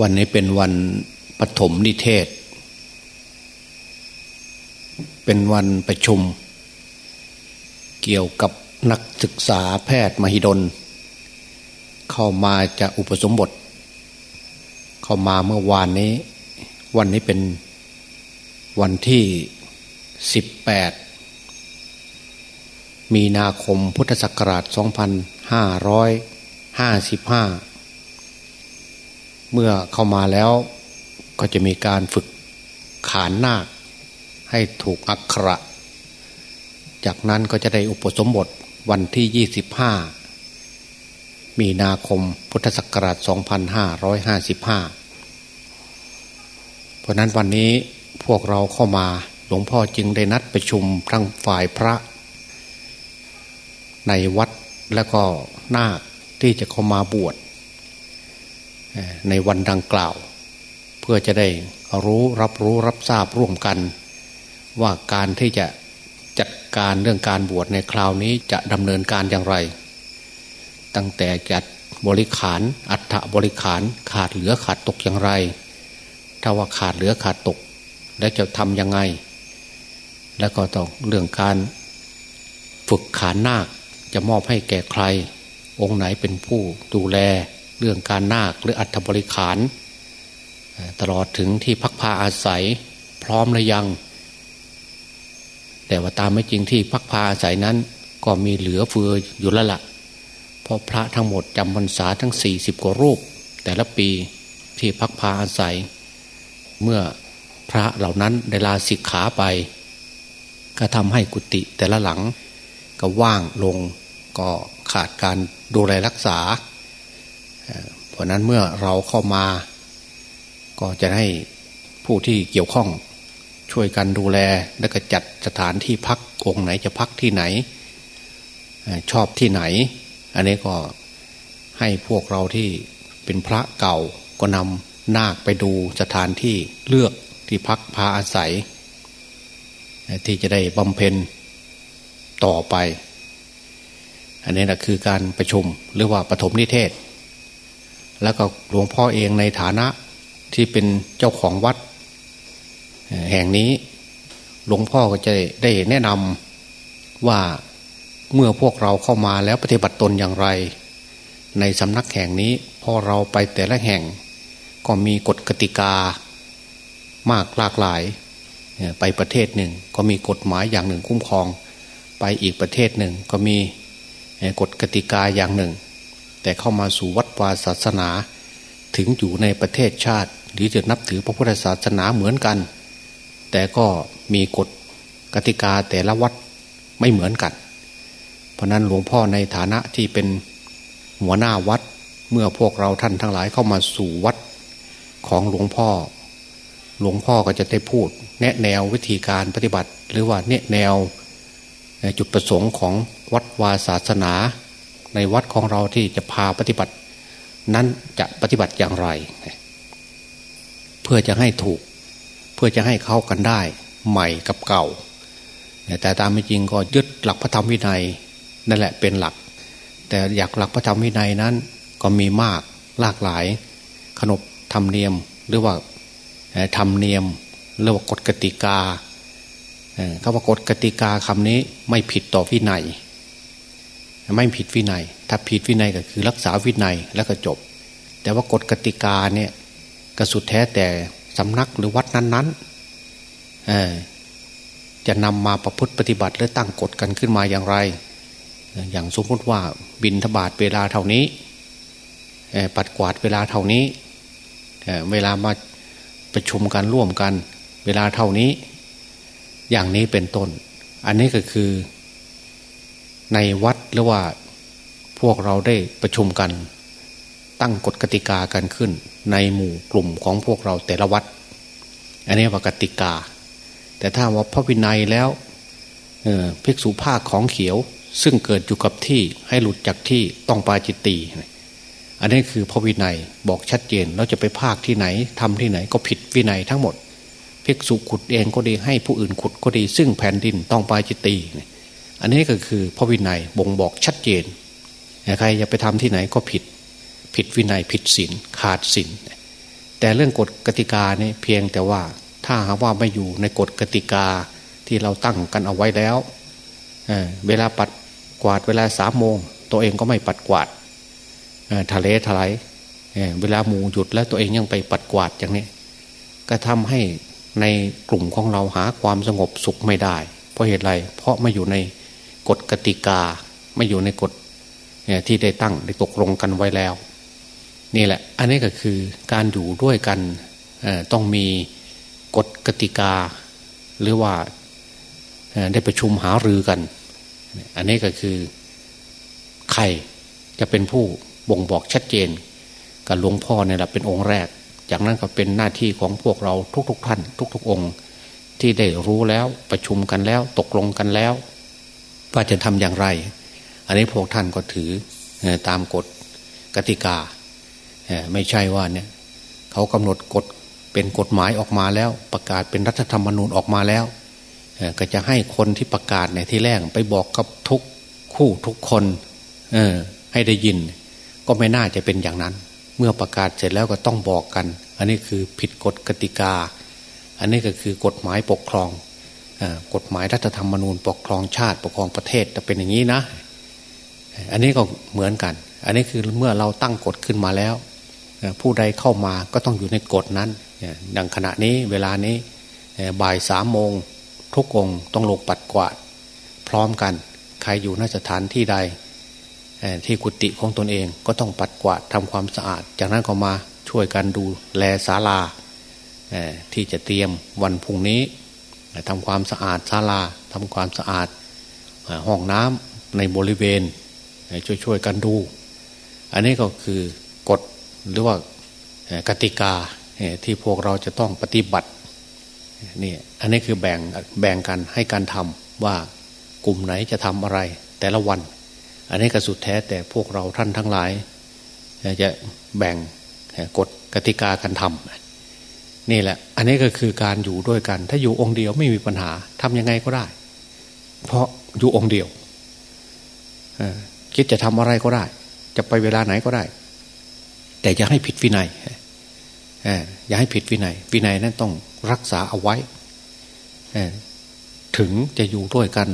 วันนี้เป็นวันปฐมนิเทศ เป็นวันประชุม เกี่ยวกับนักศึกษาแพทย์มหิดล เข้ามาจะอุปสมบท เข้ามาเมื่อวานนี้ วันนี้เป็นวันที่ 18 มีนาคมพุทธศักราช 2555 เมื่อเข้ามาแล้วก็จะมีการฝึกขานนาคให้ถูกอักขระ จากนั้นก็จะได้อุปสมบทวันที่ 25 มีนาคมพุทธศักราช 2555 เพราะนั้นวันนี้พวกเราเข้ามาหลวงพ่อจึงได้นัดประชุมทั้งฝ่ายพระ ในวัดและก็นาคที่จะเข้ามาบวช ในวันดังกล่าว เพื่อจะได้รู้รับรู้รับทราบร่วมกัน ว่าการที่จะจัดการเรื่องการบวชในคราวนี้จะดำเนินการอย่างไร ตั้งแต่จัดบริขารอัฐบริขารขาดเหลือขาดตกอย่างไร ถ้าว่าขาดเหลือขาดตก แล้วจะทำยังไง แล้วก็ต้องเรื่องการฝึกขานนาคจะมอบให้แก่ใคร องค์ไหนเป็นผู้ดูแล เรื่องการนาคหรืออัฐบริขาร ตลอดถึงที่พักพาอาศัยพร้อมหรือยัง แต่ว่าตามไม่จริงที่พักพาอาศัยนั้น ก็มีเหลือเฟืออยู่แล้วละ่ะเพราะพระทั้งหมดจำพรรษาทั้งสี่สิบกว่ารูป แต่ละปีที่พักพาอาศัย เมื่อพระเหล่านั้นได้ลาสิกขาไป ก็ทำให้กุฏิแต่ละหลังก็ว่างลงก็ขาดการดูแลรักษา เพราะนั้นเมื่อเราเข้ามา ก็จะให้ผู้ที่เกี่ยวข้องช่วยกันดูแล และก็จัดสถานที่พักองค์ไหนจะพักที่ไหน ชอบที่ไหน อันนี้ก็ให้พวกเราที่เป็นพระเก่าก็นำนาคไปดูสถานที่เลือกที่พักพาอาศัย ที่จะได้บำเพ็ญต่อไป อันนี้แหละคือการประชุมหรือว่าปฐมนิเทศ แล้วก็หลวงพ่อเองในฐานะที่เป็นเจ้าของวัด แห่งนี้หลวงพ่อก็จะได้แนะนำว่าเมื่อพวกเราเข้ามาแล้วปฏิบัติตนอย่างไร ในสำนักแห่งนี้พอเราไปแต่ละแห่ง ก็มีกฎกติกามากหลากหลาย ไปประเทศหนึ่งก็มีกฎหมายอย่างหนึ่งคุ้มครอง ไปอีกประเทศหนึ่งก็มีกฎกติกาอย่างหนึ่ง แต่เข้ามาสู่วัดวาศาสนา ถึงอยู่ในประเทศชาติ หรือจะนับถือพระพุทธศาสนาเหมือนกัน แต่ก็มีกฎกติกาแต่ละวัดไม่เหมือนกัน เพราะนั้นหลวงพ่อในฐานะที่เป็นหัวหน้าวัดเมื่อพวกเราท่านทั้งหลายเข้ามาสู่วัดของหลวงพ่อ หลวงพ่อก็จะได้พูด แนะแนววิธีการปฏิบัติ หรือว่าแนะแนวจุดประสงค์ของวัดวาศาสนา ในวัดของเราที่จะพาปฏิบัติ นั้นจะปฏิบัติอย่างไร เพื่อจะให้ถูก เพื่อจะให้เข้ากันได้ ใหม่กับเก่า แต่ตามไม่จริงก็ยึดหลักพระธรรมวินัยนั่นแหละเป็นหลัก แต่อยากหลักพระธรรมวินัยนั้นก็มีมากหลากหลาย ขนบธรรมเนียมหรือว่าธรรมเนียมหรือว่ากฎกติกาคำว่ากฎกติกาคำนี้ไม่ผิดต่อวินัย ไม่ผิดวินัย ถ้าผิดวินัยก็คือรักษาวินัยแล้วก็จบ แต่ว่ากฎกติกาเนี่ยก็สุดแท้แต่สำนักหรือวัดนั้นๆจะนำมาประพฤติปฏิบัติหรือตั้งกฎกันขึ้นมาอย่างไร อย่างสมมติว่าบินทบาทเวลาเท่านี้ปัดกวาดเวลาเท่านี้เวลามาประชุมกันร่วมกัน เวลาเท่านี้ อย่างนี้เป็นต้น อันนี้ก็คือ ในวัดหรือว่าพวกเราได้ประชุมกัน ตั้งกฎกติกากันขึ้น ในหมู่กลุ่มของพวกเราแต่ละวัด อันนี้ว่ากติกา แต่ถ้าว่าพระวินัยแล้วเภิกษุภาคของเขียว ซึ่งเกิดอยู่กับที่ให้หลุดจากที่ต้องปาจิตตีอันนี้คือพระวินัยบอกชัดเจนเราจะไปภาคที่ไหนทำที่ไหนก็ผิดวินัยทั้งหมดภิกษุขุดเองก็ดีให้ผู้อื่นขุดก็ดี ซึ่งแผ่นดินต้องปาจิตตี อันนี้ก็คือพระวินัยบ่งบอกชัดเจนใครจะไปทำที่ไหนก็ผิด ผิดวินัยผิดศีลขาดศีลแต่เรื่องกฎกติกาเนี่ยเพียงแต่ว่าถ้าหากว่าไม่อยู่ในกฎกติกาที่เราตั้งกันเอาไว้แล้วเเวลาปัดกวาดเวลาสามโมง ตัวเองก็ไม่ปัดกวาดทะเลทลายเวลาหมูหยุดแล้วตัวเองยังไปปัดกวาดอย่างนี้ก็ทำให้ในกลุ่มของเราหาความสงบสุขไม่ได้ เพราะเหตุไรเพราะไม่อยู่ใน กฎกติกา ไม่อยู่ในกฎที่ได้ตั้งได้ตกลงกันไว้แล้ว นี่แหละ อันนี้ก็คือการอยู่ด้วยกันต้องมีกฎกติกา หรือว่าได้ประชุมหารือกัน อันนี้ก็คือใครจะเป็นผู้บ่งบอกชัดเจนกับหลวงพ่อเนี่ยแหละเป็นองค์แรก จากนั้นก็เป็นหน้าที่ของพวกเราทุกๆท่าน ทุก ๆ องค์ ที่ได้รู้แล้วประชุมกันแล้วตกลงกันแล้ว ว่าจะทำอย่างไร อันนี้พวกท่านก็ถือตามกฎกติกา ไม่ใช่ว่าเนี่ยเขากำหนดกฎเป็นกฎหมายออกมาแล้ว ประกาศเป็นรัฐธรรมนูญออกมาแล้ว ก็จะให้คนที่ประกาศในที่แรกไปบอกกับทุกคู่ทุกคนให้ได้ยิน ก็ไม่น่าจะเป็นอย่างนั้น เมื่อประกาศเสร็จแล้วก็ต้องบอกกัน อันนี้คือผิดกฎกติกา อันนี้ก็คือกฎหมายปกครอง กฎหมายรัฐธรรมนูญปกครองชาติปกครองประเทศจะเป็นอย่างนี้นะ อันนี้ก็เหมือนกัน อันนี้คือเมื่อเราตั้งกฎขึ้นมาแล้ว ผู้ใดเข้ามาก็ต้องอยู่ในกฎนั้นดังขณะนี้เวลานี้บ่ายสามโมงทุกองต้องลงปัดกวาด พร้อมกัน ใครอยู่นสถานที่ใดที่กุฏิของตนเองก็ต้องปัดกวาดทำความสะอาด จากนั้นก็มาช่วยกันดูแลศาลาที่จะเตรียมวันพุ่งนี้ ทำความสะอาดศาลาทำความสะอาดห้องน้ำในบริเวณช่วยๆกันดู อันนี้ก็คือกฎหรือว่ากติกาที่พวกเราจะต้องปฏิบัตินี่อันนี้คือแบ่งแบ่งกันให้การทำว่ากลุ่มไหนจะทำอะไรแต่ละวัน อันนี้ก็สุดแท้แต่พวกเราท่านทั้งหลาย จะแบ่งกฎกติกาการทำ นี่แหละ อันนี้ก็คือการอยู่ด้วยกัน ถ้าอยู่องค์เดียวไม่มีปัญหา ทํำยังไงก็ได้ เพราะอยู่องค์เดียวคิดจะทำอะไรก็ได้ จะไปเวลาไหนก็ได้ แต่อย่าให้ผิดวินัยอย่าให้ผิดวินัย วินัยนั้นต้องรักษาเอาไว้ถึงจะอยู่ด้วยกัน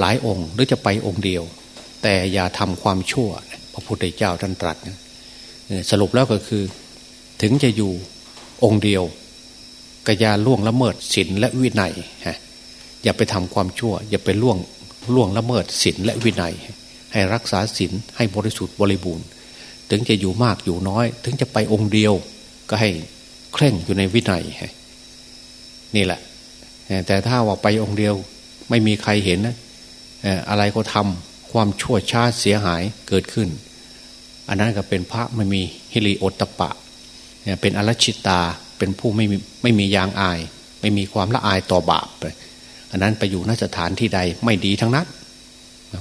หลายองค์ หรือจะไปองค์เดียว แต่อย่าทำความชั่ว พระพุทธเจ้าท่านตรัสสรุปแล้วก็คือ ถึงจะอยู่ องค์เดียวก็อย่าล่วงละเมิดศีลและวินัยอย่าไปทำความชั่ว อย่าไปล่วงล่วงละเมิดศีลและวินัย ให้รักษาศีลให้บริสุทธิ์บริบูรณ์ ถึงจะอยู่มากอยู่น้อย ถึงจะไปองค์เดียวก็ให้เคร่งอยู่ในวินัยนี่แหละ แต่ถ้าว่าไปองค์เดียวไม่มีใครเห็นนะอะไรก็ทำความชั่วช้าเสียหายเกิดขึ้น อันนั้นก็เป็นพระไม่มีฮิริโอตตปะ เป็นอรชิตาเป็นผู้ไม่มีไม่มียางอาย ไม่มีความละอายต่อบาปอันนั้นไปอยู่นสถานที่ใดไม่ดีทั้งนั้น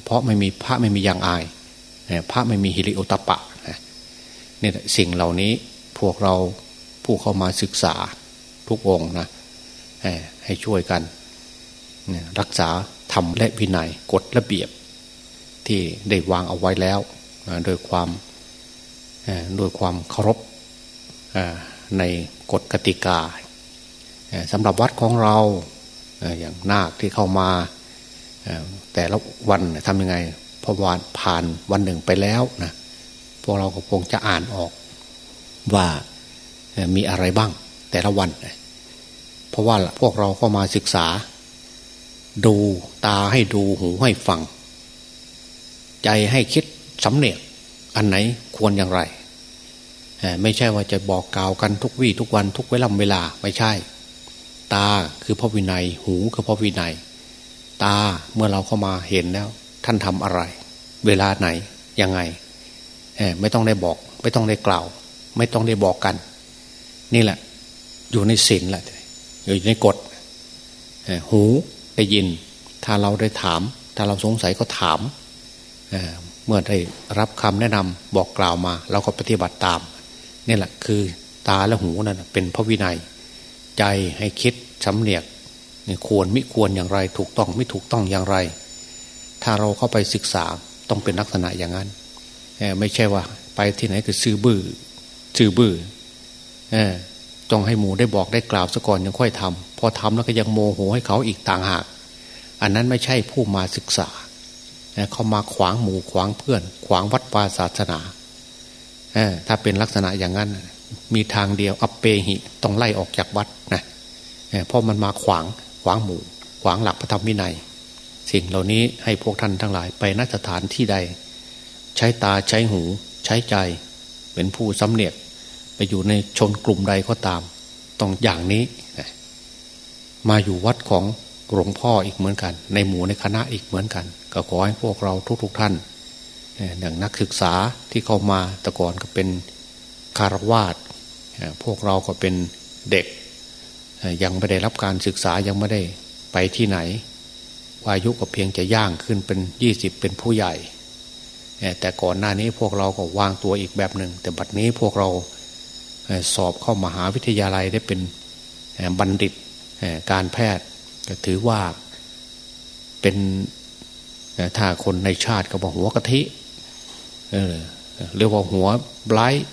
เพราะไม่มีพระไม่มียางอายพระไม่มีฮิริโอตปะเนี่ยสิ่งเหล่านี้พวกเราผู้เข้ามาศึกษาทุกองนะให้ช่วยกันรักษาธรรมและวินัยกฎระเบียบ ที่ได้วางเอาไว้แล้วโดยความโดยความเคารพ ในกฎกติกาสำหรับวัดของเราอย่างนาคที่เข้ามาแต่ละวันทำยังไงพอวันผ่านวันหนึ่งไปแล้วนะพวกเราก็คงจะอ่านออกว่ามีอะไรบ้าง แต่ละวัน เพราะว่าพวกเราเข้ามาศึกษา ดูตาให้ดูหูให้ฟัง ใจให้คิดสำเนียกอันไหนควรอย่างไร ไม่ใช่ว่าจะบอกกล่าวกันทุกวี่ทุกวันทุกเวลาเวลาไม่ใช่ ตาคือพระวินัย หูคือพระวินัย ตาเมื่อเราเข้ามาเห็นแล้ว ท่านทำอะไร เวลาไหนยังไงไม่ต้องได้บอก ไม่ต้องได้กล่าว ไม่ต้องได้บอกกัน นี่แหละ อยู่ในศีลแหละอยู่ในกฎหูได้ยิน ถ้าเราได้ถาม ถ้าเราสงสัยก็ถามเมื่อได้รับคำแนะนำบอกกล่าวมา เราก็ปฏิบัติตาม นี่แหละคือตาและหูนั่นเป็นพระวินัย ใจให้คิดสำเนียกควรไม่ควรอย่างไร ถูกต้องไม่ถูกต้องอย่างไร ถ้าเราเข้าไปศึกษาต้องเป็นลักษณะอย่างนั้นไม่ใช่ว่า ไปที่ไหนคือซื้อบื้อซื้อบื้อต้องให้หมูได้บอกได้กล่าวซะก่อนยังค่อยทำพอทำแล้วก็ยังโมโหให้เขาอีกต่างหาก อันนั้นไม่ใช่ผู้มาศึกษาเขามาขวางหมูขวางเพื่อน ขวางวัดวาศาสนา ถ้าเป็นลักษณะอย่างนั้น มีทางเดียว อัปเปหิต้องไล่ออกจากวัดนะเพราะมันมาขวางขวางหมู่ ขวางหลักพระธรรมวินัย สิ่งเหล่านี้ให้พวกท่านทั้งหลายไปนัสถานที่ใด ใช้ตาใช้หู ใช้ใจ เป็นผู้สำเนียกไปอยู่ในชนกลุ่มใดก็ตาม ต้องอย่างนี้ มาอยู่วัดของหลวงพ่ออีกเหมือนกัน ในหมู่ในคณะอีกเหมือนกัน ก็ขอให้พวกเราทุกๆทท่าน อย่างนักศึกษาที่เข้ามาแต่ก่อนก็เป็นคารวาสพวกเราก็เป็นเด็ก ยังไม่ได้รับการศึกษายังไม่ได้ไปที่ไหน วายุก็เพียงจะย่างขึ้นเป็นยี่สิบเป็นผู้ใหญ่ แต่ก่อนหน้านี้พวกเราก็วางตัวอีกแบบหนึ่ง แต่บัดนี้พวกเราสอบเข้ามาหาวิทยาลัยได้เป็นบัณฑิตการแพทย์ก็ถือว่าเป็นถ้าคนในชาติก็บอกหัวกะทิ เรียกว่าหัวไบรท์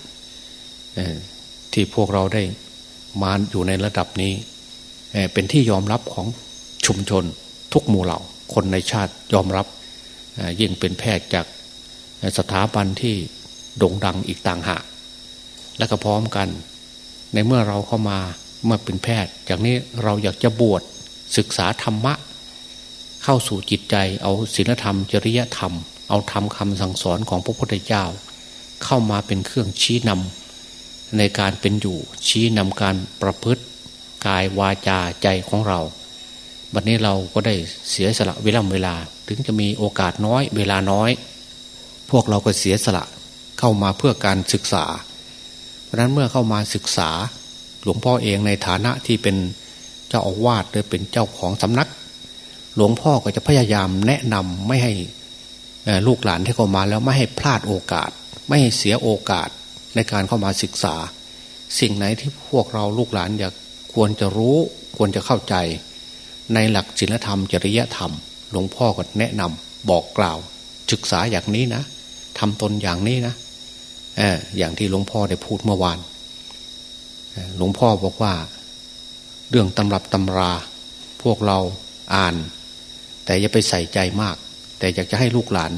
ที่พวกเราได้มาอยู่ในระดับนี้เป็นที่ยอมรับของชุมชนทุกหมู่เหล่า คนในชาติยอมรับยิ่งเป็นแพทย์จากสถาบันที่โด่งดังอีกต่างหากและก็พร้อมกัน ในเมื่อเราเข้ามาเมื่อเป็นแพทย์จากนี้เราอยากจะบวชศึกษาธรรมะ เข้าสู่จิตใจเอาศีลธรรม จริยธรรม เอาธรรมคำสั่งสอนของพระพุทธเจ้า เข้ามาเป็นเครื่องชี้นำในการเป็นอยู่ชี้นำการประพฤติกายวาจาใจของเรา วันนี้เราก็ได้เสียสละเวลาเวลา ถึงจะมีโอกาสน้อยเวลาน้อย พวกเราก็เสียสละเข้ามาเพื่อการศึกษา เพราะนั้นเมื่อเข้ามาศึกษาหลวงพ่อเองในฐานะที่เป็นเจ้าอาวาสหรือเป็นเจ้าของสำนัก หลวงพ่อก็จะพยายามแนะนำไม่ให้ ลูกหลานที่เข้ามาแล้วไม่ให้พลาดโอกาส ไม่ให้เสียโอกาสในการเข้ามาศึกษา สิ่งไหนที่พวกเราลูกหลานอยากควรจะรู้ควรจะเข้าใจ ในหลักศีลธรรม จริยธรรม หลวงพ่อก็แนะนำบอกกล่าว ศึกษาอย่างนี้นะทำตนอย่างนี้นะอย่างที่หลวงพ่อได้พูดเมื่อวานหลวงพ่อบอกว่า เรื่องตำรับตำรา พวกเราอ่าน แต่อย่าไปใส่ใจมาก แต่อยากจะให้ลูกหลาน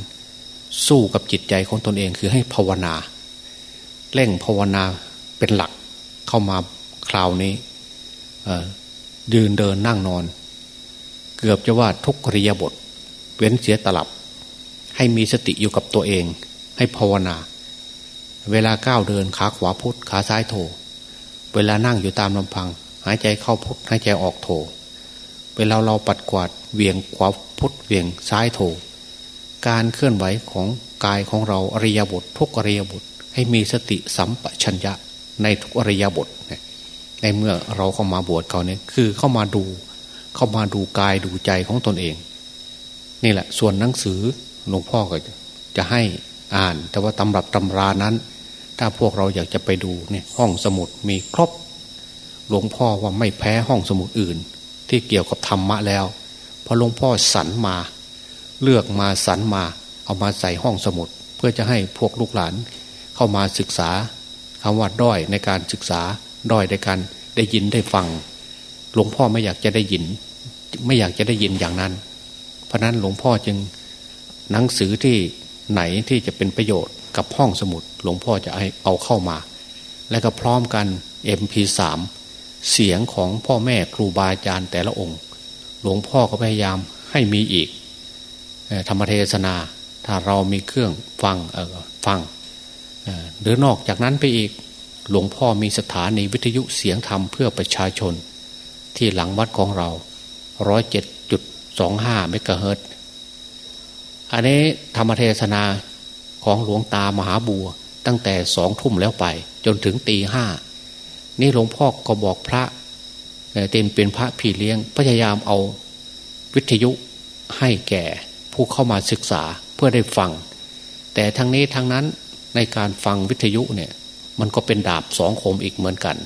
สู้กับจิตใจของตนเองคือให้ภาวนาเร่งภาวนาเป็นหลักเข้ามาคราวนี้ยืนเดินนั่งนอน เกือบจะว่าทุกริยบท เว้นเสียตลับ ให้มีสติอยู่กับตัวเอง ให้ภาวนา เวลาก้าวเดินขาขวาพุทขาซ้ายโถ เวลานั่งอยู่ตามลำพัง หายใจเข้าพุทหายใจออกโถ เวลาเราปัดกวาดเวียงขวาพุทเวียงซ้ายโถ การเคลื่อนไหวของกายของเราอริยบททุกอริยบทให้มีสติสัมปชัญญะในทุกอริยบทในเมื่อเราเข้ามาบวชเขาเนี่ยคือเข้ามาดูเข้ามาดูกายดูใจของตนเอง นี่แหละส่วนหนังสือหลวงพ่อก็จะให้อ่าน แต่ว่าตำรับตำรานั้น ถ้าพวกเราอยากจะไปดูเนี่ยห้องสมุดมีครบ หลวงพ่อว่าไม่แพ้ห้องสมุดอื่น ที่เกี่ยวกับธรรมะแล้วพอหลวงพ่อสรรมา เลือกมาสรรมา เอามาใส่ห้องสมุด เพื่อจะให้พวกลูกหลาน เข้ามาศึกษาคำว่าด้อยในการศึกษาด้อยในการได้ยินได้ฟัง หลวงพ่อไม่อยากจะได้ยิน ไม่อยากจะได้ยินอย่างนั้น เพราะนั้นหลวงพ่อจึงหนังสือที่ไหนที่จะเป็นประโยชน์กับห้องสมุด หลวงพ่อจะเอาเข้ามา และก็พร้อมกัน MP3 เสียงของพ่อแม่ครูบาอาจารย์แต่ละองค์ หลวงพ่อก็พยายามให้มีอีก ธรรมเทศนา ถ้าเรามีเครื่องฟังฟังหรือนอกจากนั้นไปอีกหลวงพ่อมีสถานีวิทยุเสียงธรรมเพื่อประชาชน ที่หลังวัดของเราร้อยเจ็ดจุดสองห้าเมกะเฮิรตอันนี้ธรรมเทศนาของหลวงตามหาบัว ตั้งแต่สองทุ่มแล้วไป จนถึงตีห้านี่หลวงพ่อก็บอกพระเต็มเป็นพระพี่เลี้ยงพยายามเอาวิทยุให้แก่ ผู้เข้ามาศึกษาเพื่อได้ฟัง แต่ทั้งนี้ทั้งนั้นในการฟังวิทยุเนี่ยมันก็เป็นดาบสองคมอีกเหมือนกัน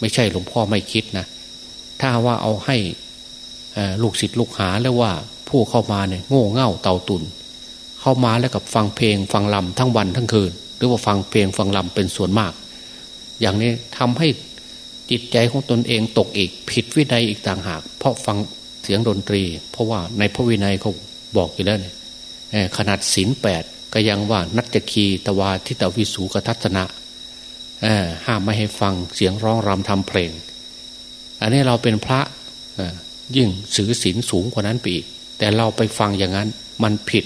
ไม่ใช่หลวงพ่อไม่คิดนะ ถ้าว่าเอาให้ลูกศิษย์ลูกหาแล้วว่าผู้เข้ามาเนี่ยโง่เง่าเต่าตุน เข้ามาแล้วกับฟังเพลงฟังลำทั้งวันทั้งคืน หรือว่าฟังเพลงฟังลำเป็นส่วนมาก อย่างนี้ทำให้จิตใจของตนเองตกอีกผิดวินัยอีกต่างหาก เพราะฟังเสียงดนตรี เพราะว่าในพระวินัยเขา บอกอยู่แล้วเนี่ยขนาดศีลแปดก็ยังว่านัตคีตวาทิตวิสูกทัศนะห้ามไม่ให้ฟังเสียงร้องรำทำเพลง อันนี้เราเป็นพระยิ่งสือศีลสูงกว่านั้นไปอีก แต่เราไปฟังอย่างนั้นมันผิด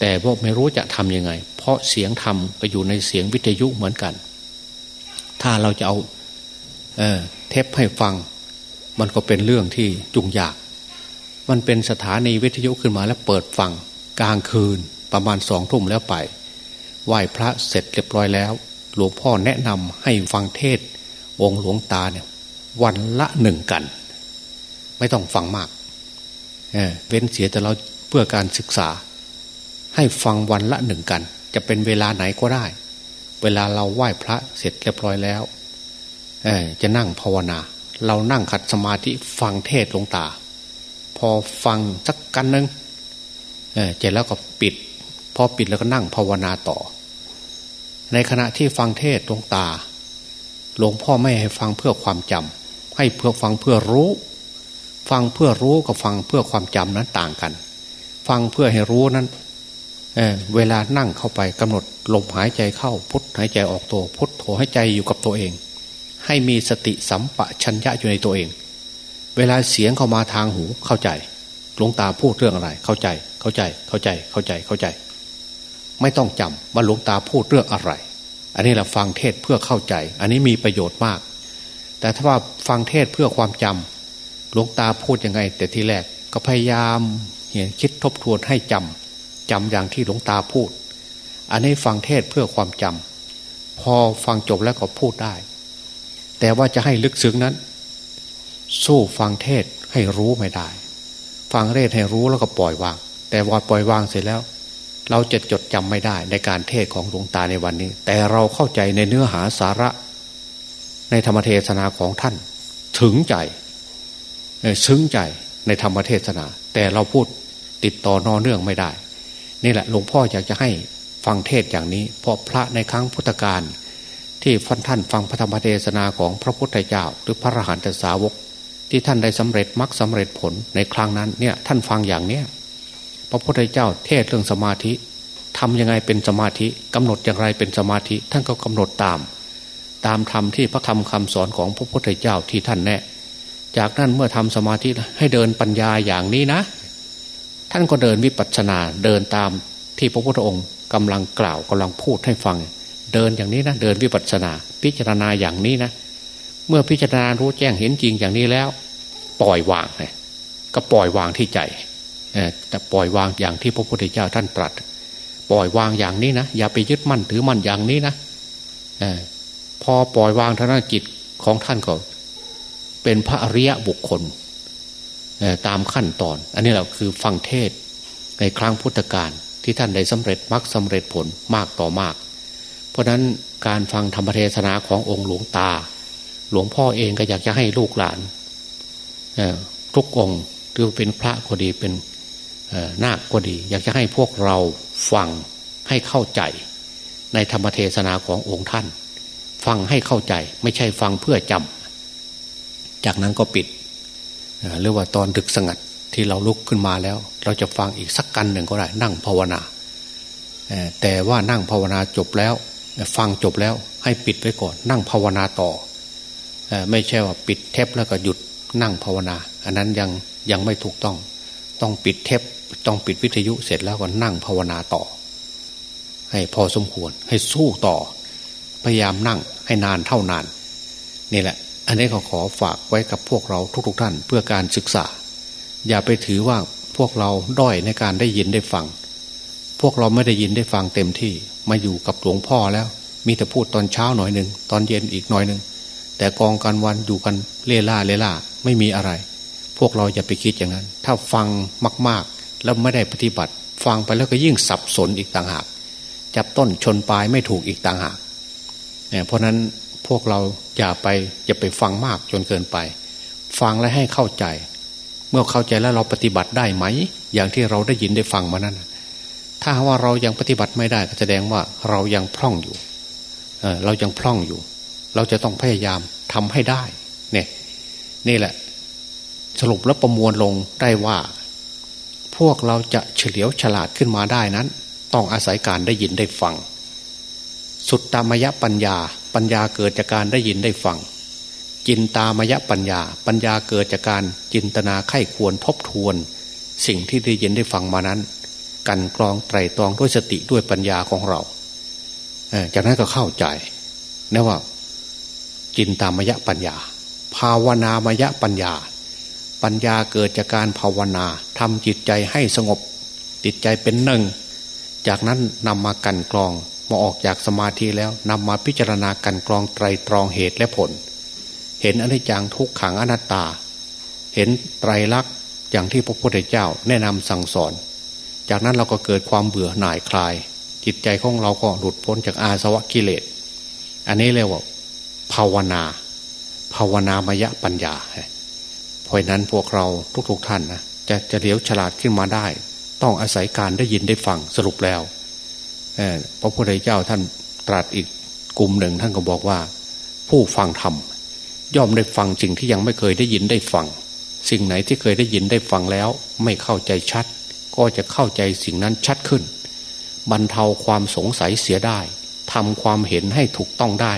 แต่พวกไม่รู้จะทำยังไง เพราะเสียงธรรมก็อยู่ในเสียงวิทยุเหมือนกัน ถ้าเราจะเอาเเทปให้ฟัง มันก็เป็นเรื่องที่จุงยาก มันเป็นสถานีวิทยุขึ้นมาแล้วเปิดฟังกลางคืนประมาณสองทุ่มแล้วไป ไหว้พระเสร็จเรียบร้อยแล้ว หลวงพ่อแนะนำให้ฟังเทศองค์หลวงตาเนี่ย วันละหนึ่งกัน ไม่ต้องฟังมากเเว้นเสียแต่เราเพื่อการศึกษา ให้ฟังวันละหนึ่งกัน จะเป็นเวลาไหนก็ได้ เวลาเราไหว้พระเสร็จเรียบร้อยแล้วจะนั่งภาวนา เรานั่งขัดสมาธิฟังเทศหลวงตา พอฟังสักกันหนึ่งเสร็จแล้วก็ปิด พอปิดแล้วก็นั่งภาวนาต่อ ในขณะที่ฟังเทศหลวงตา หลวงพ่อไม่ให้ฟังเพื่อความจำให้เพื่อฟังเพื่อรู้ ฟังเพื่อรู้กับฟังเพื่อความจำนั้นต่างกัน ฟังเพื่อให้รู้นั้นเเวลานั่งเข้าไปกำหนดลมหายใจเข้าพุทหายใจออกตัวพุทโธให้ใจอยู่กับตัวเอง ให้มีสติสัมปะชัญญะอยู่ในตัวเอง เวลาเสียงเข้ามาทางหูเข้าใจหลวงตาพูดเรื่องอะไร เข้าใจเข้าใจเข้าใจเข้าใจเข้าใจ ไม่ต้องจำว่าหลวงตาพูดเรื่องอะไร อันนี้เราฟังเทศเพื่อเข้าใจ อันนี้มีประโยชน์มาก แต่ถ้าว่าฟังเทศเพื่อความจำหลวงตาพูดยังไง แต่ทีแรกก็พยายามเห็นคิดทบทวนให้จำจำอย่างที่หลวงตาพูด อันนี้ฟังเทศเพื่อความจำพอฟังจบแล้วก็พูดได้ แต่ว่าจะให้ลึกซึ้งนั้น สู้ฟังเทศให้รู้ไม่ได้ ฟังเทศให้รู้แล้วก็ปล่อยวาง แต่ว่าปล่อยวางเสร็จแล้ว เราจะจดจำไม่ได้ในการเทศของหลวงตาในวันนี้ แต่เราเข้าใจในเนื้อหาสาระ ในธรรมเทศนาของท่าน ถึงใจซึ้งใจในธรรมเทศนา แต่เราพูดติดต่อนอเนื่องไม่ได้ นี่แหละหลวงพ่ออยากจะให้ฟังเทศอย่างนี้ เพราะพระในครั้งพุทธกาลที่ฟันท่านฟังพระธรรมเทศนาของพระพุทธเจ้า หรือพระอรหันตสาวก ที่ท่านได้สำเร็จมรรคสาเร็จผลในครั้งนั้นเนี่ยท่านฟังอย่างเนี้ยพระพุทธเจ้าเทศเรื่องสมาธิทำยังไงเป็นสมาธิกำหนดอย่างไรเป็นสมาธิ ท่านก็กำหนดตาม ตามธรรมที่พระธรรมคำสอนของพระพุทธเจ้าที่ท่านแนะจากนั้นเมื่อทำสมาธิให้เดินปัญญาอย่างนี้นะ ท่านก็เดินวิปัสสนาเดินตามที่พระพุทธองค์กำลังกล่าวกำลังพูดให้ฟัง เดินอย่างนี้นะเดินวิปัสสนา พิจารณาอย่างนี้นะ เมื่อพิจารณารู้แจ้งเห็นจริงอย่างนี้แล้ว ปล่อยวางเลยก็ปล่อยวางที่ใจแต่ปล่อยวางอย่างที่พระพุทธเจ้าท่านตรัส ปล่อยวางอย่างนี้นะอย่าไปยึดมั่นถือมั่นอย่างนี้นะพอปล่อยวางท่านจิตของท่านก็เป็นพระอริยะบุคคลตามขั้นตอน อันนี้เราคือฟังเทศในครั้งพุทธกาลที่ท่านได้สำเร็จมรรคสาเร็จผลมากต่อมาก เพราะนั้นการฟังธรรมเทศนาขององค์หลวงตา หลวงพ่อเองก็อยากจะให้ลูกหลานทุกองค์หรือเป็นพระก็ดีเป็นนาคก็ดี อยากจะให้พวกเราฟังให้เข้าใจ ในธรรมเทศนาขององค์ท่าน ฟังให้เข้าใจไม่ใช่ฟังเพื่อจำจากนั้นก็ปิดหรือว่าตอนดึกสงัดที่เราลุกขึ้นมาแล้ว เราจะฟังอีกสักกันหนึ่งก็ได้ นั่งภาวนาแต่ว่านั่งภาวนาจบแล้ว ฟังจบแล้วให้ปิดไว้ก่อน นั่งภาวนาต่อ ไม่ใช่ว่าปิดเทปแล้วก็หยุดนั่งภาวนา อันนั้นยังยังไม่ถูกต้อง ต้องปิดเทปต้องปิดวิทยุเสร็จแล้วก็นั่งภาวนาต่อ ให้พอสมควรให้สู้ต่อ พยายามนั่งให้นานเท่านาน นี่แหละ อันนี้เขาขอฝากไว้กับพวกเราทุกๆทท่านเพื่อการศึกษา อย่าไปถือว่าพวกเราด้อยในการได้ยินได้ฟัง พวกเราไม่ได้ยินได้ฟังเต็มที่ มาอยู่กับหลวงพ่อแล้ว มีแต่พูดตอนเช้าหน่อยหนึ่งตอนเย็นอีกหน่อยหนึ่ง แต่กองกันวันอยู่กันเล่ล่าเล่ล่าไม่มีอะไร พวกเราอย่าไปคิดอย่างนั้น ถ้าฟังมาก ๆ แล้วไม่ได้ปฏิบัติ ฟังไปแล้วก็ยิ่งสับสนอีกต่างหากจับต้นชนปลายไม่ถูกอีกต่างหากเพราะนั้นพวกเราอย่าไปอย่าไปฟังมากจนเกินไป ฟังและให้เข้าใจ เมื่อเข้าใจแล้วเราปฏิบัติได้ไหม อย่างที่เราได้ยินได้ฟังมานั้นถ้าว่าเรายังปฏิบัติไม่ได้ก็แสดงว่าเรายังพร่องอยู่เเรายังพร่องอยู่ เราจะต้องพยายามทำให้ได้ เนี่ยนี่แหละ สรุปแล้วประมวลลงได้ว่า พวกเราจะเฉลียวฉลาดขึ้นมาได้นั้น ต้องอาศัยการได้ยินได้ฟัง สุดตามยะปัญญา ปัญญาเกิดจากการได้ยินได้ฟังจินตามยะปัญญา ปัญญาเกิดจากการจินตนาไข้ควรทบทวน สิ่งที่ได้ยินได้ฟังมานั้น กันกรองไตรตรองด้วยสติด้วยปัญญาของเราจากนั้นก็เข้าใจนะว่า จินตามยะปัญญา ภาวนามยะปัญญา ปัญญาเกิดจากการภาวนาทำจิตใจให้สงบ จิตใจเป็นหนึ่ง จากนั้นนำมากันกรองมาออกจากสมาธิแล้วนำมาพิจารณากันกรองไตรตรองเหตุและผล เห็นอนิจจังทุกขังอนัตตา เห็นไตรลักษณ์อย่างที่พระพุทธเจ้าแนะนำสั่งสอน จากนั้นเราก็เกิดความเบื่อหน่ายคลาย จิตใจของเราก็หลุดพ้นจากอาสวะกิเลส อันนี้เรียกว่า ภาวนา ภาวนามยปัญญา เพราะนั้นพวกเราทุกๆท่านนะจะจะเลี้ยวฉลาดขึ้นมาได้ ต้องอาศัยการได้ยินได้ฟังสรุปแล้วพระพุทธเจ้าท่านตรัสอีกกลุ่มหนึ่งท่านก็บอกว่า ผู้ฟังธรรมย่อมได้ฟังสิ่งที่ยังไม่เคยได้ยินได้ฟัง สิ่งไหนที่เคยได้ยินได้ฟังแล้ว ไม่เข้าใจชัด ก็จะเข้าใจสิ่งนั้นชัดขึ้น บรรเทาความสงสัยเสียได้ทำความเห็นให้ถูกต้องได้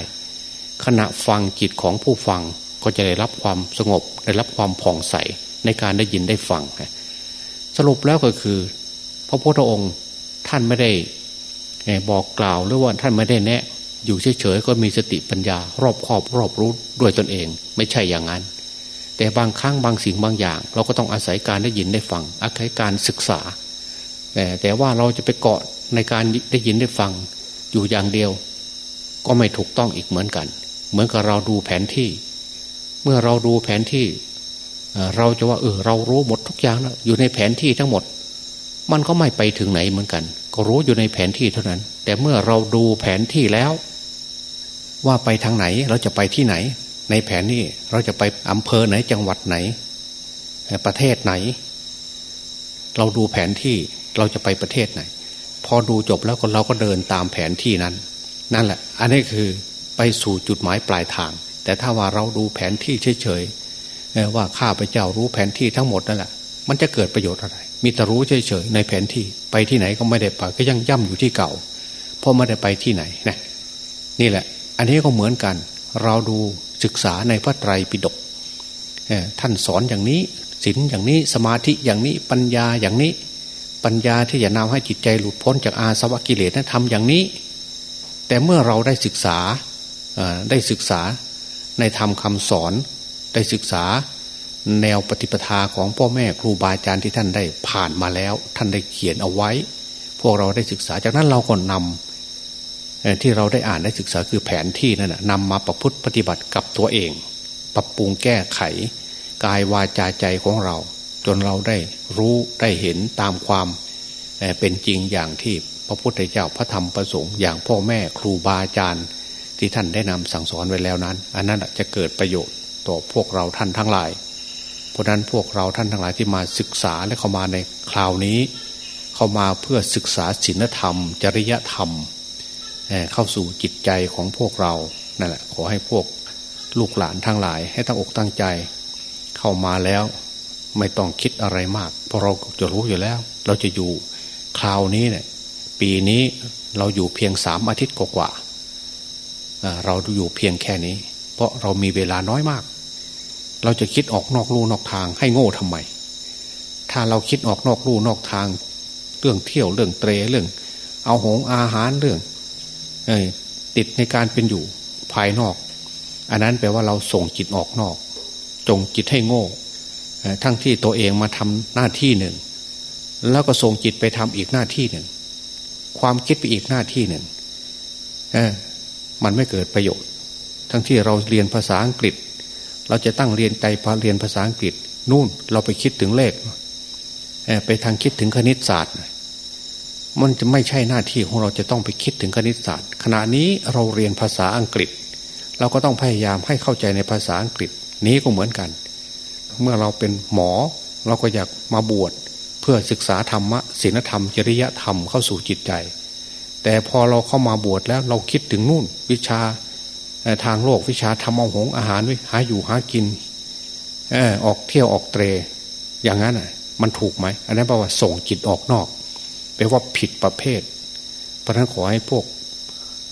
ขณะฟังจิตของผู้ฟังก็จะได้รับความสงบ ได้รับความผ่องใสในการได้ยินได้ฟัง สรุปแล้วก็คือ พระพุทธองค์ท่านไม่ได้บอกกล่าวหรือว่าท่านไม่ได้แนะ อยู่เฉยๆก็มีสติปัญญา รอบครอบรอบรู้ด้วยตนเอง ไม่ใช่อย่างนั้น แต่บางครั้งบางสิ่งบางอย่าง เราก็ต้องอาศัยการได้ยินได้ฟังอาศัยการศึกษา แต่แต่ว่าเราจะไปเกาะในการได้ยินได้ฟังอยู่อย่างเดียว ก็ไม่ถูกต้องอีกเหมือนกัน เหมือนกับเราดูแผนที่ เมื่อเราดูแผนที่ เราจะว่าเออเรารู้หมดทุกอย่างแล้วอยู่ในแผนที่ทั้งหมด มันก็ไม่ไปถึงไหนเหมือนกัน ก็รู้อยู่ในแผนที่เท่านั้น แต่เมื่อเราดูแผนที่แล้ว ว่าไปทางไหนเราจะไปที่ไหน ในแผนนี้เราจะไปอำเภอไหนจังหวัดไหน ประเทศไหน เราดูแผนที่เราจะไปประเทศไหน พอดูจบแล้วก็เราก็เดินตามแผนที่นั้น นั่นแหละ อันนี้คือ ไปสู่จุดหมายปลายทาง แต่ถ้าว่าเราดูแผนที่เฉยๆว่าข้าพเจ้ารู้แผนที่ทั้งหมดนั่นแหละมันจะเกิดประโยชน์อะไร มีแต่รู้เฉยๆในแผนที่ไปที่ไหนก็ไม่ได้ไปก็ยังย่ำอยู่ที่เก่า เพราะไม่ได้ไปที่ไหนนะนี่แหละ อันนี้ก็เหมือนกัน เราดูศึกษาในพระไตรปิฎกท่านสอนอย่างนี้ศีลอย่างนี้สมาธิอย่างนี้ปัญญาอย่างนี้ ปัญญาที่จะนำให้จิตใจหลุดพ้นจากอาสวะกิเลสนั้นทำอย่างนี้ แต่เมื่อเราได้ศึกษา ได้ศึกษาในธรรมคาสอนได้ศึกษาแนวปฏิปทาของพ่อแม่ครูบาอาจารย์ที่ท่านได้ผ่านมาแล้ว ท่านได้เขียนเอาไว้ พวกเราได้ศึกษาจากนั้นเราก็นำที่เราได้อ่านได้ศึกษาคือแผนที่นั่นนำมาประพฤติปฏิบัติกับตัวเอง ปรับปรุงแก้ไข กายวาจาใจของเรา จนเราได้รู้ได้เห็นตามความเป็นจริงอย่างที่พระพุทธเจ้าพระธรรมประสงค์อย่างพ่อแม่ครูบาอาจารย์ ที่ท่านได้นำสั่งสอนไว้แล้วนั้น อันนั้นจะเกิดประโยชน์ต่อพวกเราท่านทั้งหลาย เพราะนั้นพวกเราท่านทั้งหลายที่มาศึกษาและเข้ามาในคราวนี้ เข้ามาเพื่อศึกษาศีลธรรม จริยธรรม เข้าสู่จิตใจของพวกเรานั่นแหละขอให้พวกลูกหลานทั้งหลาย ให้ตั้งอกตั้งใจ เข้ามาแล้วไม่ต้องคิดอะไรมาก เพราะเราจะรู้อยู่แล้ว เราจะอยู่คราวนี้เนี่ยปีนี้เราอยู่เพียงสามอาทิตย์กว่า เราอยู่เพียงแค่นี้ เพราะเรามีเวลาน้อยมาก เราจะคิดออกนอกลู่นอกทางให้โง่ทำไม ถ้าเราคิดออกนอกลู่นอกทาง เรื่องเที่ยวเรื่องเตรเรื่อง เอาหงอาหารเรื่องอติดในการเป็นอยู่ภายนอก อันนั้นแปลว่าเราส่งจิตออกนอก จงจิตให้โง่ทั้งที่ตัวเองมาทำหน้าที่หนึ่ง แล้วก็ส่งจิตไปทำอีกหน้าที่หนึ่ง ความคิดไปอีกหน้าที่หนึ่ง มันไม่เกิดประโยชน์ ทั้งที่เราเรียนภาษาอังกฤษ เราจะตั้งเรียนใจพาเรียนภาษาอังกฤษ นู่นเราไปคิดถึงเลขไปทางคิดถึงคณิตศาสตร์ มันจะไม่ใช่หน้าที่ของเราจะต้องไปคิดถึงคณิตศาสตร์ ขณะนี้เราเรียนภาษาอังกฤษ เราก็ต้องพยายามให้เข้าใจในภาษาอังกฤษนี้ก็เหมือนกัน เมื่อเราเป็นหมอ เราก็อยากมาบวช เพื่อศึกษาธรรมะศีลธรรม จริยธรรมเข้าสู่จิตใจ แต่พอเราเข้ามาบวชแล้วเราคิดถึงนู่น วิชาทางโลกวิชาทำเอาหงอาหารวิหาอยู่หากินออกเที่ยวออกเตร อย่างนั้นอะ มันถูกไหม อันนั้นแปลว่าส่งจิตออกนอกแปลว่าผิดประเภท เพราะนั้นขอให้พวก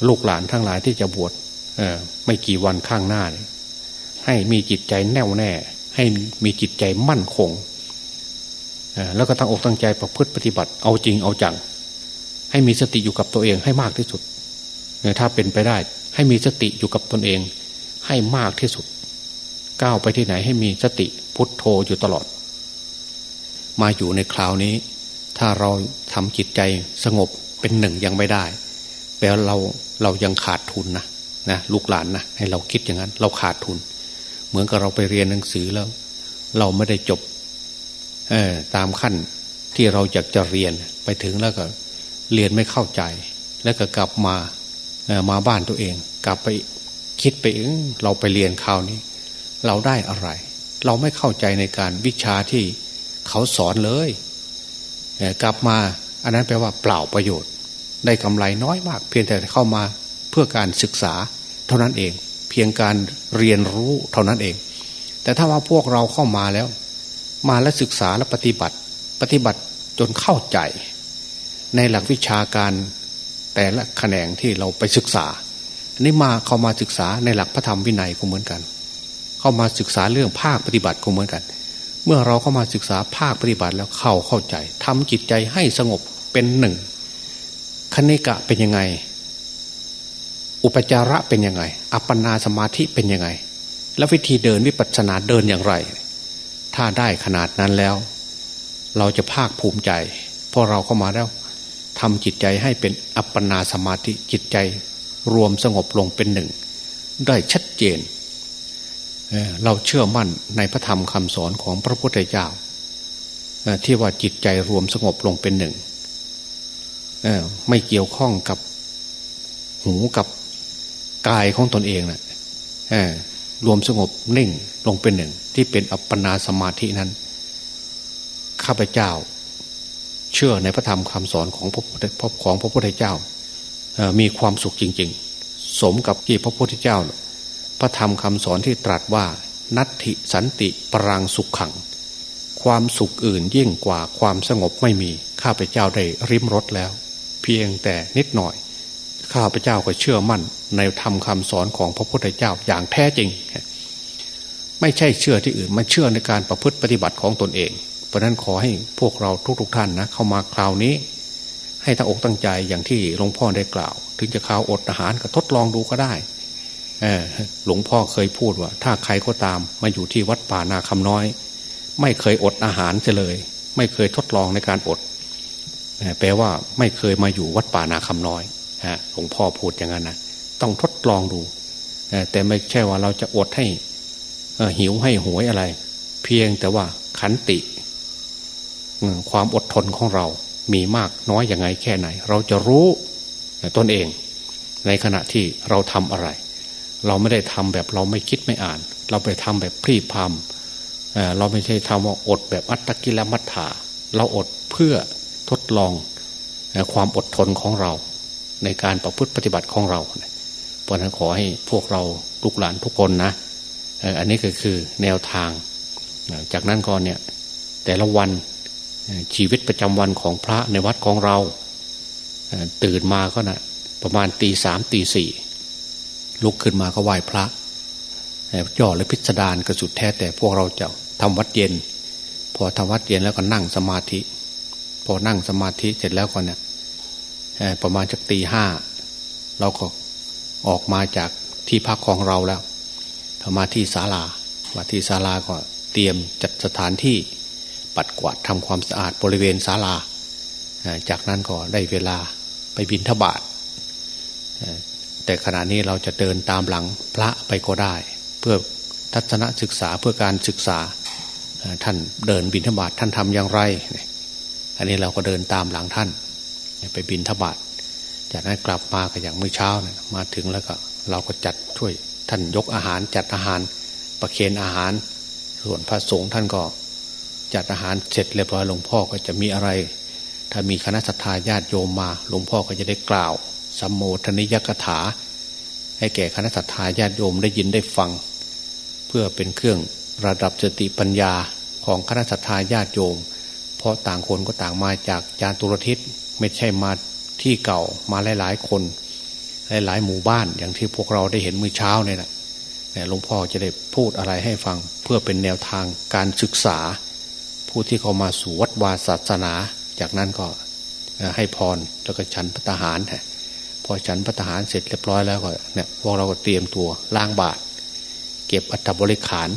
ลูกหลานทั้งหลายที่จะบวชไม่กี่วันข้างหน้า ให้มีจิตใจแน่วแน่ ให้มีจิตใจมั่นคงแล้วก็ตั้งอกตั้งใจประพฤติปฏิบัติ เอาจริงเอาจัง ให้มีสติอยู่กับตัวเองให้มากที่สุดถ้าเป็นไปได้ ให้มีสติอยู่กับตนเอง ให้มากที่สุด ก้าวไปที่ไหนให้มีสติพุทโธอยู่ตลอด มาอยู่ในคราวนี้ ถ้าเราทำจิตใจสงบเป็นหนึ่งยังไม่ได้แปลเราเรายังขาดทุนนะนะลูกหลานนะให้เราคิดอย่างนั้น เราขาดทุน เหมือนกับเราไปเรียนหนังสือแล้ว เราไม่ได้จบตามขั้นที่เราอยากจะเรียนไปถึงแล้วก็ เรียนไม่เข้าใจ แล้วก็กลับมามาบ้านตัวเอง กลับไปคิดไปเองเราไปเรียนคราวนี้ เราได้อะไร เราไม่เข้าใจในการวิชาที่เขาสอนเลยกลับมาอันนั้นแปลว่าเปล่าประโยชน์ ได้กำไรน้อยมาก เพียงแต่เข้ามาเพื่อการศึกษาเท่านั้นเอง เพียงการเรียนรู้เท่านั้นเอง แต่ถ้าว่าพวกเราเข้ามาแล้ว มาแล้วศึกษาและปฏิบัติ ปฏิบัติจนเข้าใจ ในหลักวิชาการแต่ละแขนงที่เราไปศึกษาอันนี้มาเข้ามาศึกษาในหลักพระธรรมวินัยก็เหมือนกัน เข้ามาศึกษาเรื่องภาคปฏิบัติก็เหมือนกัน เมื่อเราเข้ามาศึกษาภาคปฏิบัติแล้วเข้าเข้าใจทำจิตใจให้สงบเป็นหนึ่งคณิกะเป็นยังไง อุปจาระเป็นยังไง อัปปนาสมาธิเป็นยังไง แล้ววิธีเดินวิปัสสนาเดินอย่างไร ถ้าได้ขนาดนั้นแล้ว เราจะภาคภูมิใจพราะเราเข้ามาแล้ว ทำจิตใจให้เป็นอัปปนาสมาธิจิตใจรวมสงบลงเป็นหนึ่ง ได้ชัดเจนเเราเชื่อมั่นในพระธรรมคำสอนของพระพุทธเจ้าที่ว่าจิตใจรวมสงบลงเป็นหนึ่งไม่เกี่ยวข้องกับหูกับกายของตนเองนะรวมสงบนิ่งลงเป็นหนึ่ง ที่เป็นอัปปนาสมาธินั้น ข้าพเจ้า เชื่อในพระธรรมคำสอนของพระของพระพุทธเจ้ามีความสุขจริง ๆ สมกับที่พระพุทธเจ้า พระธรรมคำสอนที่ตรัสว่า นัตถิสันติปรังสุขขัง ความสุขอื่นยิ่งกว่าความสงบไม่มีข้าพเจ้าได้ริมรถแล้ว เพียงแต่นิดหน่อย ข้าพเจ้าก็เชื่อมั่นในธรรมคำสอนของพระพุทธเจ้าอย่างแท้จริง ไม่ใช่เชื่อที่อื่นมันเชื่อในการประพฤติปฏิบัติของตนเอง ราะนั้นขอให้พวกเราทุกๆทท่านนะเข้ามาคราวนี้ ให้ตั้งอกตั้งใจอย่างที่หลวงพ่อได้กล่าว ถึงจะข่าวอดอาหารก็ทดลองดูก็ได้หลวงพ่อเคยพูดว่า ถ้าใครก็ตามมาอยู่ที่วัดป่านาคำน้อย ไม่เคยอดอาหารเลย ไม่เคยทดลองในการอดแปลว่าไม่เคยมาอยู่วัดป่านาคำน้อยหลวงพ่อพูดอย่างนั้นนะต้องทดลองดูแต่ไม่ใช่ว่าเราจะอดให้หิวให้หวยอะไร เพียงแต่ว่าขันติ ความอดทนของเรา มีมากน้อยอย่างไงแค่ไหน เราจะรู้ตนเอง ในขณะที่เราทำอะไร เราไม่ได้ทำแบบเราไม่คิดไม่อ่าน เราไปทำแบบพรีพามเราไม่ใช่ทำว่าอดแบบอัตตกิลมัฏฐาเราอดเพื่อทดลองความอดทนของเรา ในการประพฤติปฏิบัติของเรา เพราะนั้นขอให้พวกเราลูกหลานทุกคนนะอันนี้ก็คือแนวทาง จากนั้นก็เนี่ยแต่ละวัน ชีวิตประจำวันของพระในวัดของเรา ตื่นมาก็นะประมาณตีสามตีสี่ลุกขึ้นมาก็ไหว้พระย่อและพิสดารก็สุดแท้แต่พวกเราจะทำวัดเย็น พอทำวัดเย็นแล้วก็นั่งสมาธิ พอนั่งสมาธิเสร็จแล้วก็เนี่ยประมาณจากตีห้าเราก็ออกมาจากที่พักของเราแล้วมาที่ศาลามาที่ศาลาก็เตรียมจัดสถานที่ ปัดกวาดทำความสะอาดบริเวณศาลา จากนั้นก็ได้เวลาไปบินทบาทแต่ขณะนี้เราจะเดินตามหลังพระไปก็ได้ เพื่อทัศนศึกษาเพื่อการศึกษาท่านเดินบินทบาทท่านทำอย่างไร อันนี้เราก็เดินตามหลังท่าน ไปบินทบาทจากนั้นกลับมาก็อย่างเมื่อเช้ามาถึงแล้วก็เราก็จัดช่วยท่านยกอาหารจัดอาหารประเคนอาหาร ส่วนพระสงฆ์ท่านก็ จัดอาหารเสร็จเรียบร้อยหลวงพ่อก็จะมีอะไร ถ้ามีคณะสัตยาญาติโยมมาหลวงพ่อก็จะได้กล่าวสัมโมทนิยกถา ให้แก่คณะสัตยาญาติโยมได้ยินได้ฟัง เพื่อเป็นเครื่องระดับสติปัญญาของคณะสัตยาญาติโยม เพราะต่างคนก็ต่างมาจากจานตุรทิศไม่ใช่มาที่เก่ามาหลาย ๆ คน หลายๆ หมู่บ้านอย่างที่พวกเราได้เห็นเมื่อเช้าเนี่ยนะหลวงพ่อจะได้พูดอะไรให้ฟังเพื่อเป็นแนวทางการศึกษา ผู้ที่เขามาสู่วัดวาศาสนา จากนั้นก็ให้พรแล้วก็ฉันพระทหารพอฉันพระทหารเสร็จเรียบร้อยแล้วก็เนี่ยพวกเราก็เตรียมตัวล้างบาตรเก็บอัฐบริขาร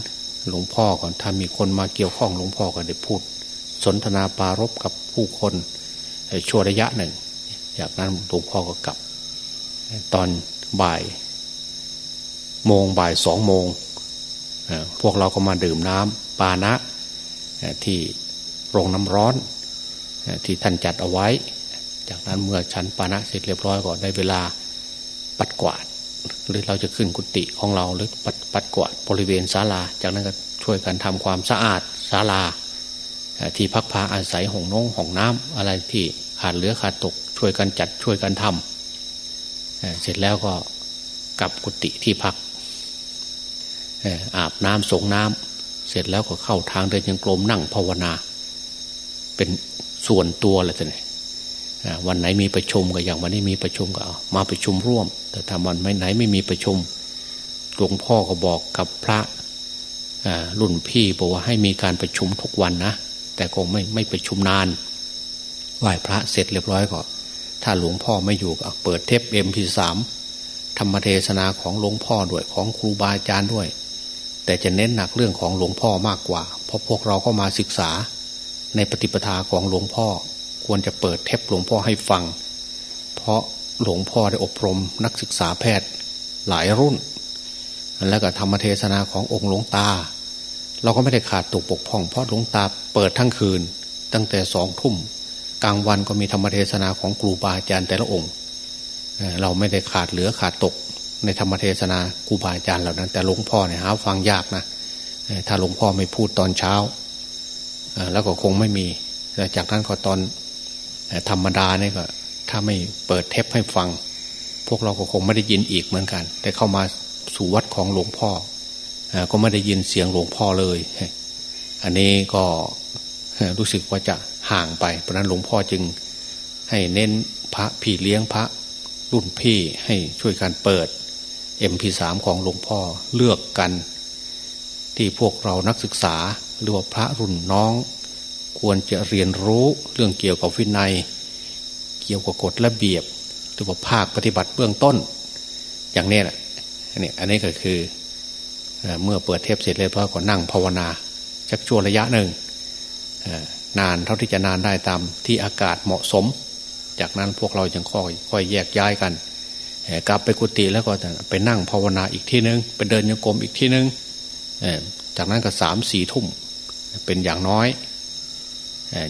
หลวงพ่อก่อนถ้ามีคนมาเกี่ยวข้องหลวงพ่อก็ได้พูด สนทนาปารบกับผู้คนชั่วระยะหนึ่ง จากนั้นหลวงพ่อก็กลับ ตอนบ่ายโมงบ่ายสองโมงพวกเราก็มาดื่มน้ำปานะ ที่โรงน้ำร้อนที่ท่านจัดเอาไว้ จากนั้นเมื่อชั้นปานะเสร็จเรียบร้อยก็ได้เวลาปัดกวาด หรือเราจะขึ้นกุฏิของเราหรือปัดปัดกวาดบริเวณศาลา จากนั้นก็ช่วยกันทำความสะอาดศาลา ที่พักพาอาศัยห้องน้องห้องน้ำอะไรที่ขาดเหลือขาดตกช่วยกันจัดช่วยกันทำเสร็จแล้วก็กลับกุฏิที่พักอาบน้ำสงน้ำ เสร็จแล้วก็เข้าทางเดินยังกลมนั่งภาวนา เป็นส่วนตัวเลยท่านวันไหนมีประชุมก็อย่างวันนี้มีประชุมก็มาประชุมร่วม แต่ถ้าวันไหนไม่มีประชุมหลวงพ่อก็บอกกับพระรุ่นพี่บอกว่าให้มีการประชุมทุกวันนะแต่คงไม่ไม่ประชุมนานไหว้พระเสร็จเรียบร้อยก็ถ้าหลวงพ่อไม่อยู่ก็เปิดเทปเอ็มพีสามธรรมเทศนาของหลวงพ่อด้วยของครูบาอาจารย์ด้วย แต่จะเน้นหนักเรื่องของหลวงพ่อมากกว่า เพราะพวกเราก็มาศึกษา ในปฏิปทาของหลวงพ่อ ควรจะเปิดเทปหลวงพ่อให้ฟัง เพราะหลวงพ่อได้อบรมนักศึกษาแพทย์หลายรุ่น แล้วก็ธรรมเทศนาขององค์หลวงตา เราก็ไม่ได้ขาดตกปกพ่อง เพราะหลวงตาเปิดทั้งคืน ตั้งแต่สองทุ่มกลางวันก็มีธรรมเทศนาของครูบาอาจารย์แต่ละองค์ เราไม่ได้ขาดเหลือขาดตก ในธรรมเทศนาครูบาอาจารย์เหล่านั้น แต่หลวงพ่อเนี่ยหาฟังยากนะถ้าหลวงพ่อไม่พูดตอนเช้าแล้วก็คงไม่มีจากนั้นก็ตอนธรรมดาเนี่ยก็ ถ้าไม่เปิดเทปให้ฟัง พวกเราก็คงไม่ได้ยินอีกเหมือนกัน แต่เข้ามาสู่วัดของหลวงพ่อก็ไม่ได้ยินเสียงหลวงพ่อเลย อันนี้ก็รู้สึกว่าจะห่างไป เพราะนั้นหลวงพ่อจึงให้เน้นพระพี่เลี้ยงพระรุ่นพี่ให้ช่วยการเปิด MP3 ของหลวงพ่อเลือกกัน ที่พวกเรานักศึกษาหรือว่าพระรุ่นน้อง ควรจะเรียนรู้เรื่องเกี่ยวกับวินัย เกี่ยวกับกฎระเบียบ หรือว่าภาคปฏิบัติเบื้องต้น อย่างนี้แหละนี่อันนี้ก็คือเมื่อเปิดเทปเสร็จเลยพ่อก็นั่งภาวนาชักชั่วระยะหนึ่งนานเท่าที่จะนานได้ตามที่อากาศเหมาะสม จากนั้นพวกเราจึงค่อยค่อยแยกย้ายกัน กลับไปกุฏิแล้วก็ไปนั่งภาวนาอีกที่นึงไปเดินโยกรมอีกที่นึงจากนั้นก็สามสี่ทุ่มเป็นอย่างน้อย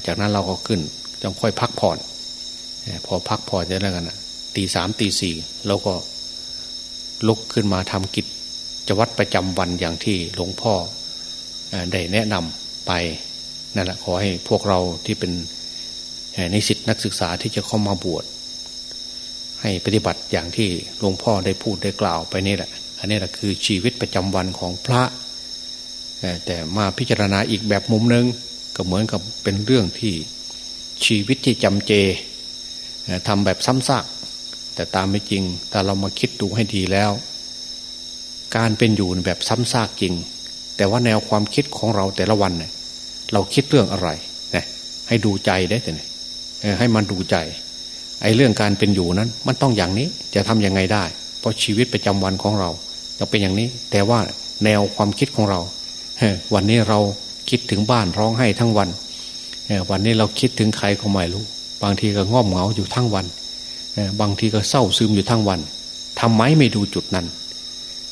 จากนั้นเราก็ขึ้นจงค่อยพักผ่อน พอพักผ่อนจะแล้วกันตีสามตีสี่เราก็ลุกขึ้นมาทำกิจจวัดประจำวันอย่างที่หลวงพ่อได้แนะนำไปนั่นแหละขอให้พวกเราที่เป็นในสิทธินักศึกษาที่จะเข้ามาบวช ให้ปฏิบัติอย่างที่หลวงพ่อได้พูดได้กล่าวไปนี่แหละ อันนี้แหละคือชีวิตประจำวันของพระ แต่มาพิจารณาอีกแบบมุมนึง ก็เหมือนกับเป็นเรื่องที่ชีวิตที่จำเจทำแบบซ้ำซากแต่ตามไม่จริงแต่เรามาคิดดูให้ดีแล้ว การเป็นอยู่แบบซ้ำซากจริง แต่ว่าแนวความคิดของเราแต่ละวันเนี่ยเราคิดเรื่องอะไรนะให้ดูใจได้แต่ให้มันดูใจ ไอ้เรื่องการเป็นอยู่นั้น มันต้องอย่างนี้จะทํำยังไงได้ เพราะชีวิตประจำวันของเราจะเป็นอย่างนี้ แต่ว่าแนวความคิดของเราวันนี้เราคิดถึงบ้านร้องไห้ทั้งวันวันนี้เราคิดถึงใครก็ไม่รู้ บางทีก็ง่อมเหงาอยู่ทั้งวันบางทีก็เศร้าซึมอยู่ทั้งวันทำไมไม่ดูจุดนั้น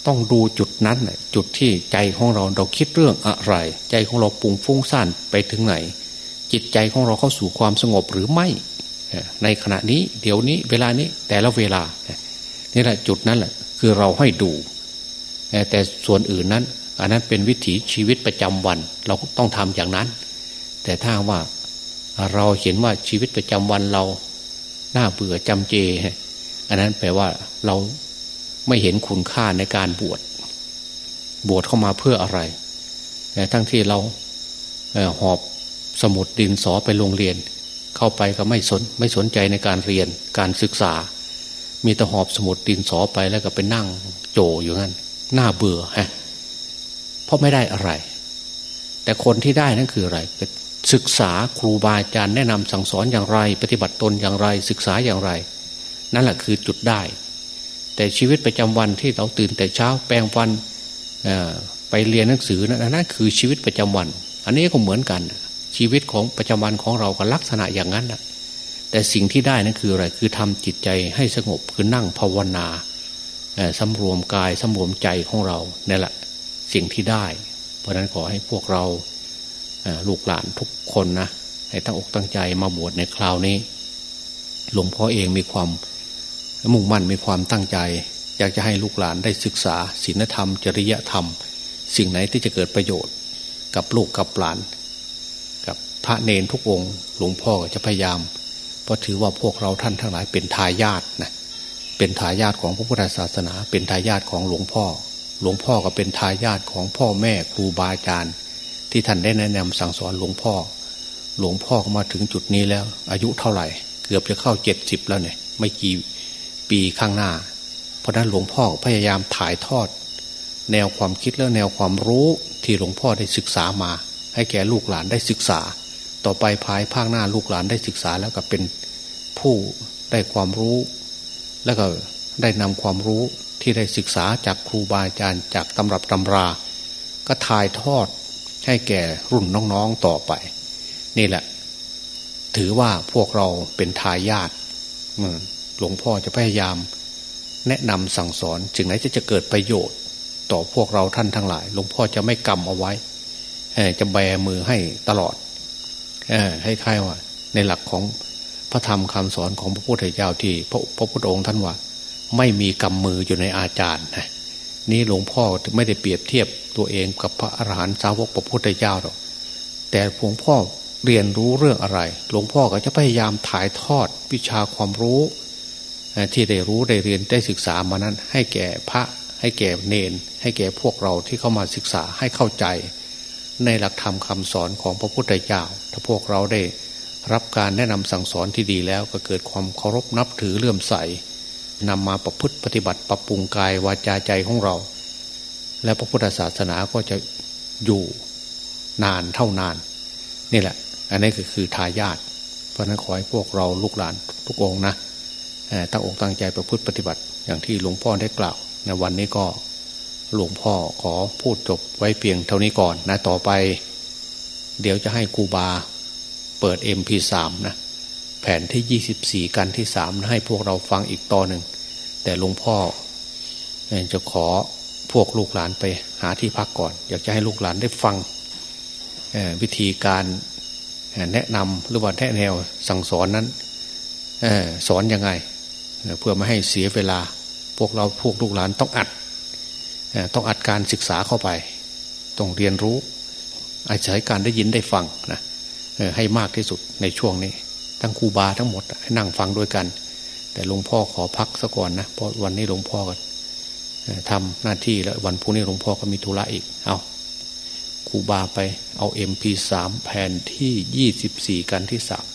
ต้องดูจุดนั้นจุดที่ใจของเราเราคิดเรื่องอะไร ใจของเราปุงฟุ้งซ่านไปถึงไหน จิตใจของเราเข้าสู่ความสงบหรือไม่ ในขณะนี้ เดี๋ยวนี้เวลานี้แต่ละเวลานี่แหละจุดนั้นแหละคือเราให้ดู แต่ส่วนอื่นนั้น อันนั้นเป็นวิถีชีวิตประจำวัน เราต้องทำอย่างนั้น แต่ถ้าว่าเราเห็นว่าชีวิตประจำวันเราหน้าเบื่อจำเจ อันนั้นแปลว่าเราไม่เห็นคุณค่าในการบวชบวชเข้ามาเพื่ออะไรทั้งที่เราหอบสมุดดินสอไปโรงเรียน เข้าไปก็ไม่สนไม่สนใจในการเรียนการศึกษา มีต่หอบสมุดดินสอไปแล้วก็ไปนั่งโจอยู่งั้นหน่าเบื่อฮะเพราะไม่ได้อะไร แต่คนที่ได้นั่นคืออะไรศึกษาครูบาอาจารย์แนะนำสั่งสอนอย่างไร ปฏิบัติตนอย่างไรศึกษาอย่างไร นั่นแหละคือจุดได้ แต่ชีวิตประจำวันที่เราตื่นแต่เช้าแปลงฟันไปเรียนหนังสือนั่นนั่นคือชีวิตประจำวัน อันนี้ก็เหมือนกัน ชีวิตของประจำวันของเราก็ลักษณะอย่างนั้นนะแต่สิ่งที่ได้นั่นคืออะไรคือทำจิตใจให้สงบคือนั่งภาวนาสำรวมกายสำรวมใจของเราเนี่ยแหละสิ่งที่ได้ เพราะนั้นขอให้พวกเราลูกหลานทุกคนนะให้ตั้งอกตั้งใจมาบวชในคราวนี้ หลวงพ่อเองมีความมุ่งมั่นมีความตั้งใจ อยากจะให้ลูกหลานได้ศึกษาศีลธรรม จริยธรรม สิ่งไหนที่จะเกิดประโยชน์ กับลูกกับหลาน ระเนนทุกองค์ หลวงพ่อจะพยายาม เพราะถือว่าพวกเราท่านทั้งหลายเป็นทายาทนะเป็นทายาทของพระพุทธศาสนา เป็นทายาทของหลวงพ่อ หลวงพ่อก็เป็นทายาทของพ่อแม่ครูบาอาจารย์ ที่ท่านได้แนะนำสั่งสอนหลวงพ่อ หลวงพ่อมาถึงจุดนี้แล้ว อายุเท่าไหร่ เกือบจะเข้าเจ็ดสิบแล้วเนี่ย ไม่กี่ปีข้างหน้า เพราะนั้นหลวงพ่อพยายามถ่ายทอด แนวความคิดและแนวความรู้ที่หลวงพ่อได้ศึกษามา ให้แก่ลูกหลานได้ศึกษา ต่อไปภายภาคหน้าลูกหลานได้ศึกษาแล้วก็เป็นผู้ได้ความรู้ แล้วก็ได้นำความรู้ที่ได้ศึกษาจากครูบาอาจารย์จากตำรับตำรา ก็ถ่ายทอดให้แก่รุ่นน้องๆต่อไป นี่แหละ ถือว่าพวกเราเป็นทายาทหลวงพ่อจะพยายาม แนะนำสั่งสอนจึงไหนจะจะเกิดประโยชน์ ต่อพวกเราท่านทั้งหลาย หลวงพ่อจะไม่กำเอาไว้จะแบมือให้ตลอด ให้ค่ายว่า ในหลักของพระธรรมคำสอนของพระพุทธเจ้าที่พระพระพุทธองค์ท่านว่า ไม่มีกำมืออยู่ในอาจารย์นะนี้หลวงพ่อไม่ได้เปรียบเทียบตัวเองกับพระอรหันต์สาวกพระพุทธเจ้าหรอกแต่หลวงพ่อเรียนรู้เรื่องอะไร หลวงพ่อก็จะพยายามถ่ายทอดวิชาความรู้ ที่ได้รู้ได้เรียนได้ศึกษามานั้น ให้แก่พระให้แก่เนน ให้แก่พวกเราที่เข้ามาศึกษาให้เข้าใจ ในหลักธรรมคาสอนของพระพุทธเจ้า ถ้าพวกเราได้รับการแนะนำสั่งสอนที่ดีแล้วก็เกิดความเคารพนับถือเลื่อมใสนำมาประพฤติปฏิบัติปรับปรุงกายวาจาใจของเรา และพระพุทธศาสนาก็จะอยู่นานเท่านาน นี่แหละ อันนี้ก็คือทายาทเพราะนั้นขอให้พวกเราลูกหลานทุกองนะตั้งอกตั้งใจประพฤติปฏิบัติอย่างที่หลวงพ่อได้กล่าวในวันนี้ก็ หลวงพ่อขอพูดจบไว้เพียงเท่านี้ก่อนนะต่อไป เดี๋ยวจะให้ครูบาเปิด MP3 นะแผ่นที่ยี่สิบสี่กันที่สามให้พวกเราฟังอีกต่อหนึ่ง แต่หลวงพ่อจะขอพวกลูกหลานไปหาที่พักก่อน อยากจะให้ลูกหลานได้ฟังวิธีการแนะนำหรือว่าแนะแนวสั่งสอนนั้นสอนยังไง เพื่อไม่ให้เสียเวลา พวกเราพวกลูกหลานต้องอัด ต้องอัดการศึกษาเข้าไป ต้องเรียนรู้อาศัยการได้ยินได้ฟังนะให้มากที่สุดในช่วงนี้ ทั้งครูบาทั้งหมดให้นั่งฟังด้วยกัน แต่หลวงพ่อขอพักซะก่อนนะเพราะวันนี้หลวงพ่อก็ทำหน้าที่แล้ววันพรุ่งนี้หลวงพ่อก็มีธุระอีก เอาครูบาไปเอาเอ็มพีสามแผ่นที่ยี่สิบสี่กันที่สาม